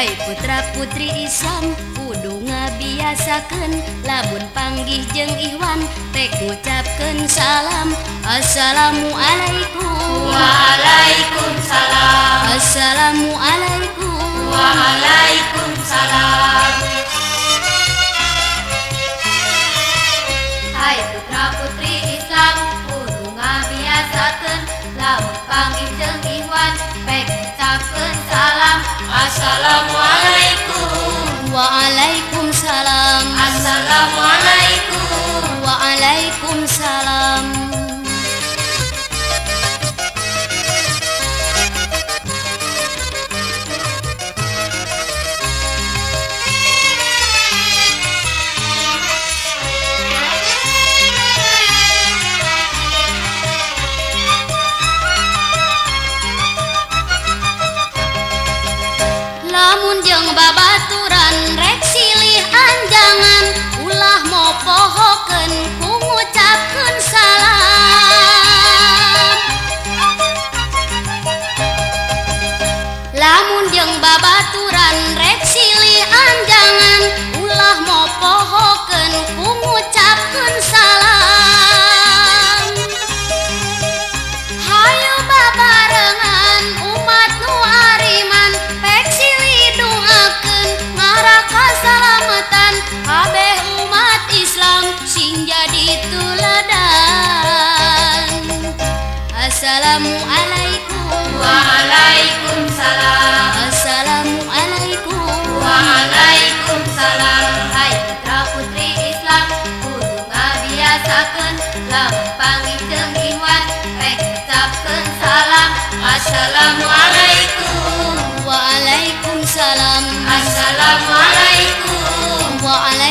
Hai putra putri Islam kudu ngabiasakan labun panggih jeng Iwan tek ngucapkan salam. Assalamualaikum. Waalaikumsalam. Assalamualaikum. Waalaikumsalam. Assalamualaikum. Waalaikumsalam. Assalamualaikum. Waalaikumsalam. Assalamualaikum Waalaikumsalam. Assalamualaikum Waalaikumsalam. Hai putra putri Islam Kudu ngabiasakan Lampangi tenggiwan Rek ucapkan salam. Assalamualaikum Waalaikumsalam. Assalamualaikum Waalaikumsalam.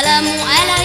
القلم ألم